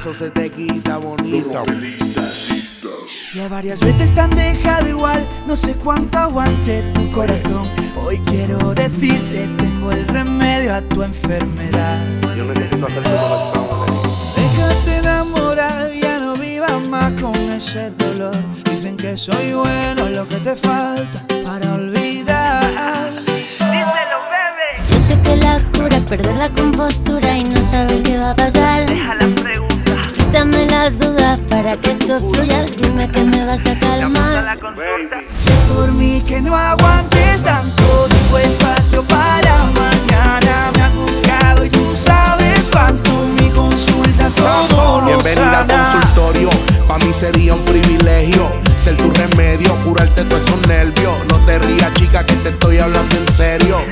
eso se te quita bonito. Ya varias veces te han dejado igual, no sé cuánto aguante tu corazón. Hoy quiero decirte, tengo el remedio a tu enfermedad. Yo necesito hacer como Déjate enamorar, ya no vivas más con ese dolor. Dicen que soy bueno, lo que te falta para olvidar. Yo sé que la cura es perder la compostura y no saber qué va a pasar. Deja la pregunta, Quítame las dudas para que esto fluya. Dime que me vas a calmar. Sé por mí que no aguantes tanto, dejo espacio para mañana. Me has buscado y tú sabes cuánto mi consulta todo lo Bienvenida al consultorio, pa' mí sería un privilegio ser tu remedio, curarte todos esos nervios. No te rías, chica, que te estoy hablando en serio.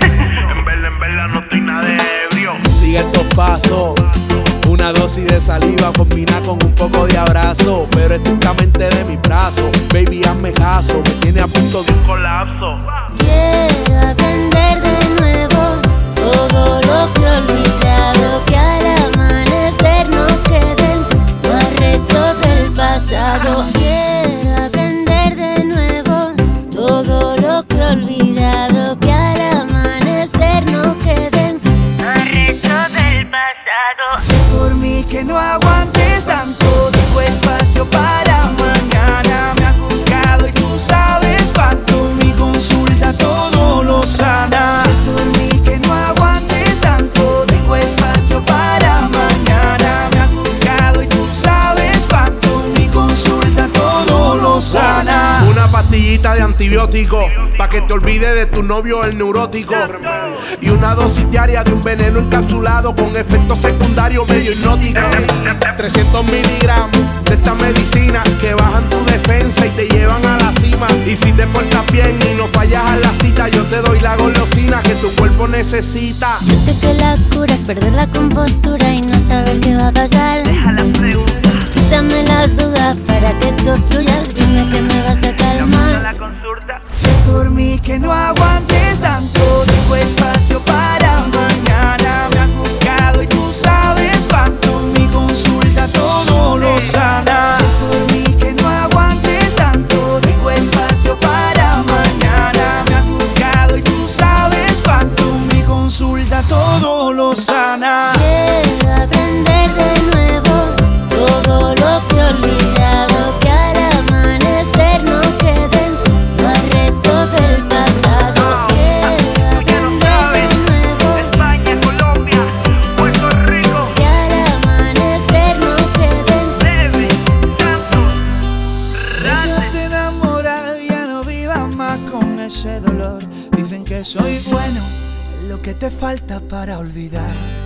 En verdad, en verdad no estoy nada de ebrio. Sigue estos pasos. Dosis de saliva combina con un poco de abrazo. Pero estrictamente de mi brazo. Baby, hazme caso. Me tiene a punto de un Colapso. Quiero aprender de nuevo todo lo que he pastillita de antibiótico Pa' que te olvides de tu novio el neurótico. Y una dosis diaria de un veneno encapsulado Con efectos secundarios medio hipnóticos 300 miligramos de esta medicina Que bajan tu defensa y te llevan a la cima. Y si te portas bien y no fallas a la cita Yo te doy la golosina que tu cuerpo necesita. Yo sé que la cura es perder la compostura y no saber qué va a pasar. Consulta todo lo sana. Quiero aprender de nuevo todo lo que he olvidado. Que al amanecer no queden más restos del pasado. Quiero aprender de nuevo España, Colombia, Puerto Rico. que al amanecer no queden Bebe, tanto. Déjate enamorar, ya no vivas más con ese dolor. Dicen que soy bueno, lo que te falta para olvidar.